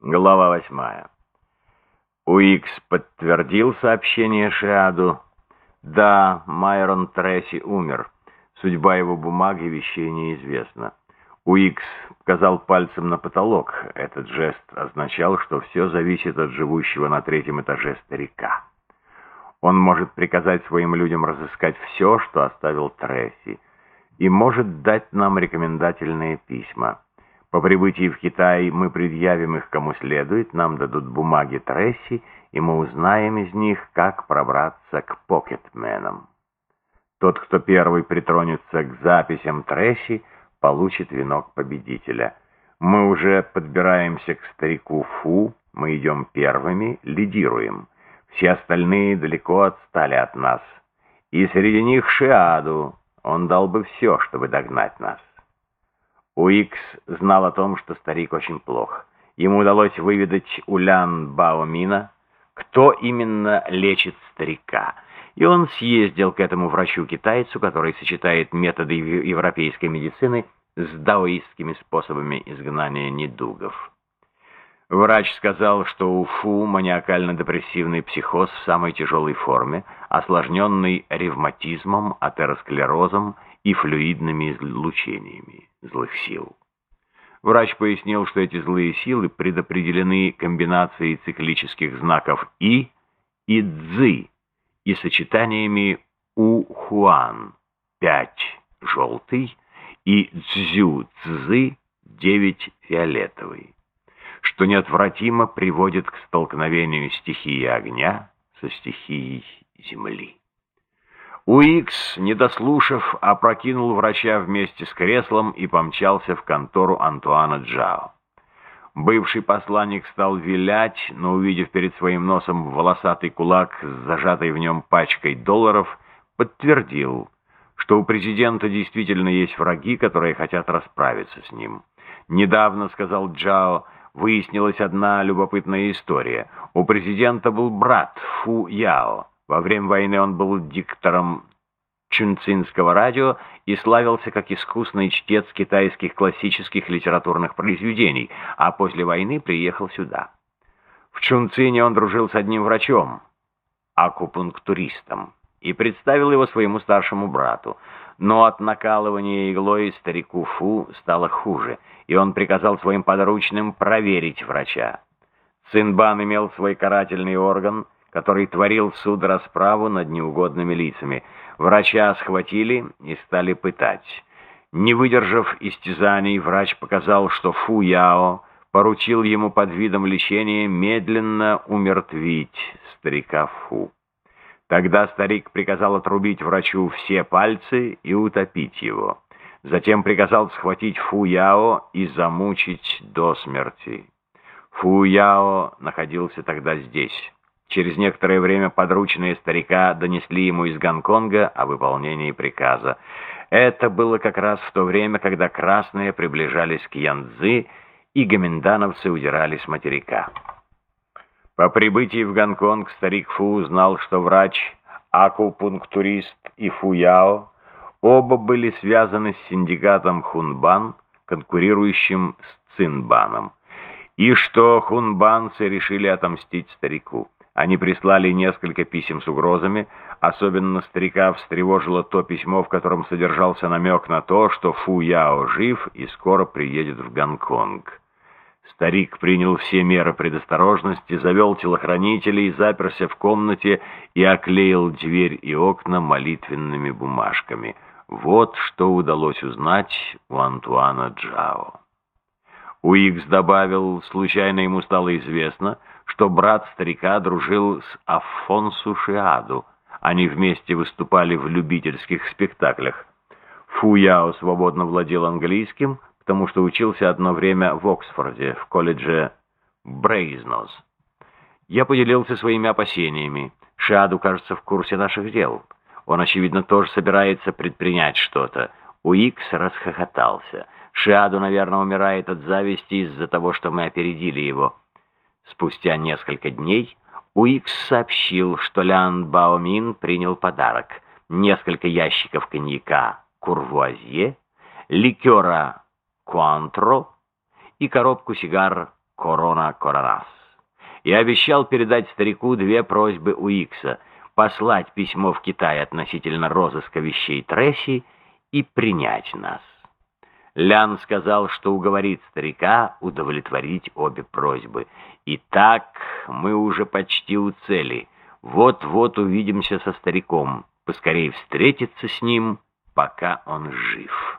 Глава восьмая. Уикс подтвердил сообщение Шиаду. Да, Майрон Тресси умер. Судьба его бумаги и вещей неизвестна. Уикс показал пальцем на потолок. Этот жест означал, что все зависит от живущего на третьем этаже старика. Он может приказать своим людям разыскать все, что оставил Тресси, и может дать нам рекомендательные письма. По прибытии в Китай мы предъявим их кому следует, нам дадут бумаги Тресси, и мы узнаем из них, как пробраться к покетменам. Тот, кто первый притронется к записям Тресси, получит венок победителя. Мы уже подбираемся к старику Фу, мы идем первыми, лидируем. Все остальные далеко отстали от нас. И среди них Шиаду, он дал бы все, чтобы догнать нас. Уикс знал о том, что старик очень плох. Ему удалось выведать у Лян Баомина, кто именно лечит старика. И он съездил к этому врачу-китайцу, который сочетает методы европейской медицины с даоистскими способами изгнания недугов. Врач сказал, что у Фу маниакально-депрессивный психоз в самой тяжелой форме, осложненный ревматизмом, атеросклерозом и флюидными излучениями злых сил. Врач пояснил, что эти злые силы предопределены комбинацией циклических знаков И и Цзы и сочетаниями У-Хуан 5 желтый и Цзю-Цзы 9 фиолетовый, что неотвратимо приводит к столкновению стихии огня со стихией земли. Уикс, не дослушав, опрокинул врача вместе с креслом и помчался в контору Антуана Джао. Бывший посланник стал вилять, но, увидев перед своим носом волосатый кулак с зажатой в нем пачкой долларов, подтвердил, что у президента действительно есть враги, которые хотят расправиться с ним. «Недавно, — сказал Джао, — выяснилась одна любопытная история. У президента был брат Фу Яо. Во время войны он был диктором Чунцинского радио и славился как искусный чтец китайских классических литературных произведений, а после войны приехал сюда. В Чунцине он дружил с одним врачом, акупунктуристом, и представил его своему старшему брату. Но от накалывания иглой старику Фу стало хуже, и он приказал своим подручным проверить врача. Цинбан имел свой карательный орган — который творил суд расправу над неугодными лицами. Врача схватили и стали пытать. Не выдержав истязаний, врач показал, что Фу Яо поручил ему под видом лечения медленно умертвить старика Фу. Тогда старик приказал отрубить врачу все пальцы и утопить его. Затем приказал схватить Фу Яо и замучить до смерти. Фу Яо находился тогда здесь. Через некоторое время подручные старика донесли ему из Гонконга о выполнении приказа. Это было как раз в то время, когда красные приближались к Янцзы, и гоминдановцы удирали с материка. По прибытии в Гонконг старик Фу узнал, что врач, акупунктурист и Фуяо оба были связаны с синдикатом Хунбан, конкурирующим с Цинбаном, и что хунбанцы решили отомстить старику. Они прислали несколько писем с угрозами. Особенно старика встревожило то письмо, в котором содержался намек на то, что Фу Яо жив и скоро приедет в Гонконг. Старик принял все меры предосторожности, завел телохранителей, заперся в комнате и оклеил дверь и окна молитвенными бумажками. Вот что удалось узнать у Антуана Джао. Уикс добавил, случайно ему стало известно, что брат старика дружил с Афонсу Шиаду. Они вместе выступали в любительских спектаклях. Фу Яо свободно владел английским, потому что учился одно время в Оксфорде, в колледже Брейзнос. Я поделился своими опасениями. Шиаду, кажется, в курсе наших дел. Он, очевидно, тоже собирается предпринять что-то. Уикс расхохотался. Шиаду, наверное, умирает от зависти из-за того, что мы опередили его. Спустя несколько дней Уикс сообщил, что Лян Баомин принял подарок. Несколько ящиков коньяка «Курвуазье», ликера «Куантро» и коробку сигар Корона Коронас. Я обещал передать старику две просьбы у Икса — послать письмо в Китай относительно розыска вещей Тресси и принять нас. Лян сказал, что уговорит старика удовлетворить обе просьбы. И так мы уже почти у цели. Вот-вот увидимся со стариком. Поскорее встретиться с ним, пока он жив».